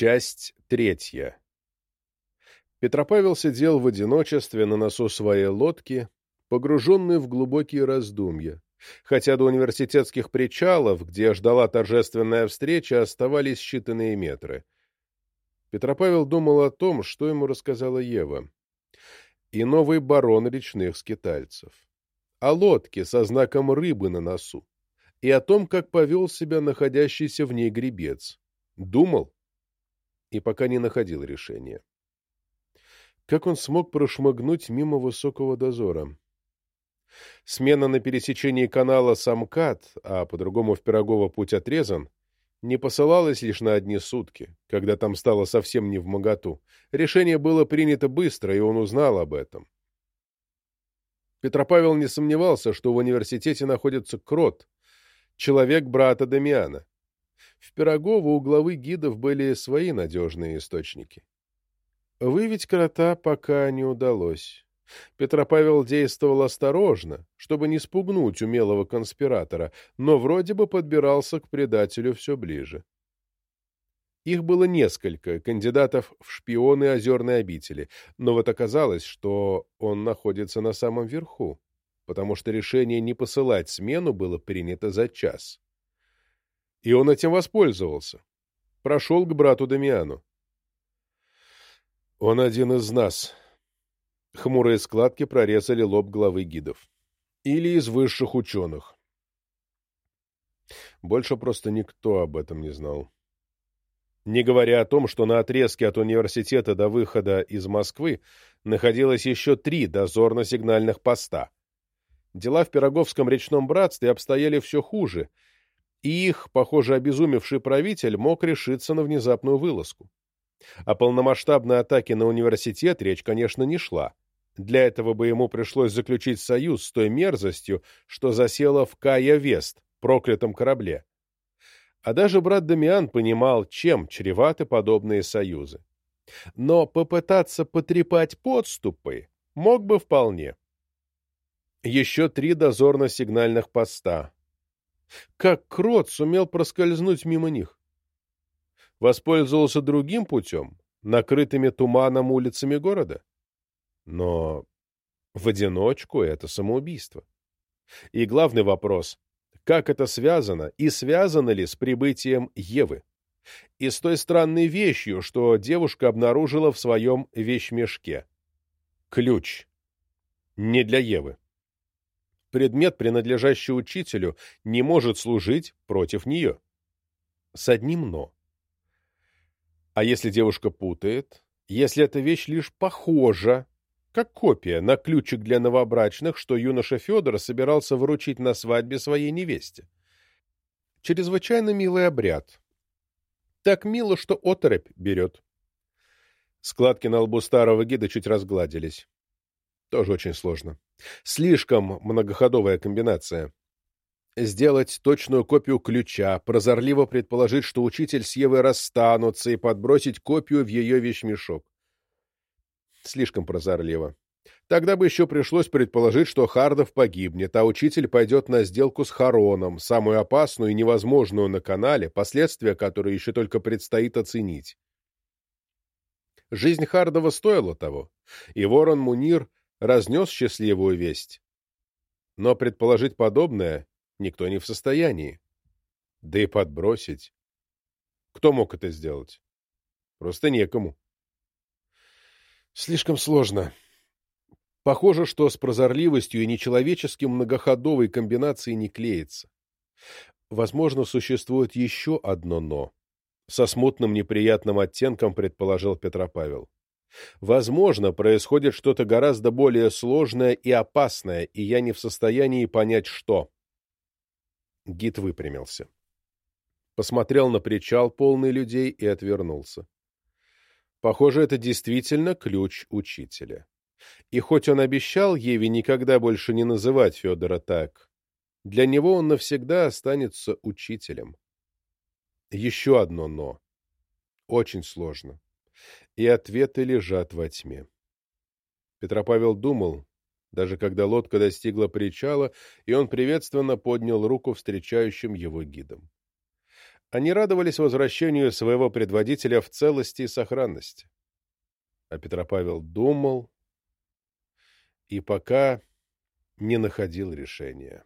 Часть третья. Петропавел сидел в одиночестве на носу своей лодки, погруженный в глубокие раздумья, хотя до университетских причалов, где ждала торжественная встреча, оставались считанные метры. Петропавел думал о том, что ему рассказала Ева, и новый барон речных скитальцев, о лодке со знаком рыбы на носу, и о том, как повел себя находящийся в ней гребец. Думал и пока не находил решения. Как он смог прошмыгнуть мимо высокого дозора? Смена на пересечении канала Самкат, а по-другому в Пирогово путь отрезан, не посылалась лишь на одни сутки, когда там стало совсем не в моготу. Решение было принято быстро, и он узнал об этом. Петропавел не сомневался, что в университете находится Крот, человек брата Дамиана. В Пирогово у главы гидов были свои надежные источники. Выявить крота пока не удалось. Петропавел действовал осторожно, чтобы не спугнуть умелого конспиратора, но вроде бы подбирался к предателю все ближе. Их было несколько, кандидатов в шпионы озерной обители, но вот оказалось, что он находится на самом верху, потому что решение не посылать смену было принято за час. И он этим воспользовался. Прошел к брату Дамиану. «Он один из нас», Хмурые складки прорезали лоб главы гидов. Или из высших ученых. Больше просто никто об этом не знал. Не говоря о том, что на отрезке от университета до выхода из Москвы находилось еще три дозорно-сигнальных поста. Дела в Пироговском речном братстве обстояли все хуже, и их, похоже, обезумевший правитель мог решиться на внезапную вылазку. О полномасштабной атаке на университет речь, конечно, не шла. Для этого бы ему пришлось заключить союз с той мерзостью, что засела в Кая-Вест, проклятом корабле. А даже брат Дамиан понимал, чем чреваты подобные союзы. Но попытаться потрепать подступы мог бы вполне. Еще три дозорно-сигнальных поста. Как Крот сумел проскользнуть мимо них? Воспользовался другим путем, накрытыми туманом улицами города? Но в одиночку это самоубийство. И главный вопрос — как это связано и связано ли с прибытием Евы? И с той странной вещью, что девушка обнаружила в своем вещмешке. Ключ. Не для Евы. Предмет, принадлежащий учителю, не может служить против нее. С одним «но». А если девушка путает, если эта вещь лишь похожа как копия на ключик для новобрачных, что юноша Федор собирался вручить на свадьбе своей невесте. Чрезвычайно милый обряд. Так мило, что оторопь берет. Складки на лбу старого гида чуть разгладились. Тоже очень сложно. Слишком многоходовая комбинация. Сделать точную копию ключа, прозорливо предположить, что учитель с Евой расстанутся, и подбросить копию в ее вещмешок. Слишком прозорливо. Тогда бы еще пришлось предположить, что Хардов погибнет, а учитель пойдет на сделку с Хароном, самую опасную и невозможную на канале, последствия которой еще только предстоит оценить. Жизнь Хардова стоила того, и ворон Мунир разнес счастливую весть. Но предположить подобное никто не в состоянии. Да и подбросить. Кто мог это сделать? Просто некому. Слишком сложно. Похоже, что с прозорливостью и нечеловеческим многоходовой комбинацией не клеится. Возможно, существует еще одно «но». Со смутным неприятным оттенком предположил Петропавел. Возможно, происходит что-то гораздо более сложное и опасное, и я не в состоянии понять, что. Гид выпрямился. Посмотрел на причал, полный людей, и отвернулся. Похоже, это действительно ключ учителя. И хоть он обещал Еве никогда больше не называть Федора так, для него он навсегда останется учителем. Еще одно «но». Очень сложно и ответы лежат во тьме. Петропавел думал, даже когда лодка достигла причала, и он приветственно поднял руку встречающим его гидам. Они радовались возвращению своего предводителя в целости и сохранности. А Петропавел думал и пока не находил решения.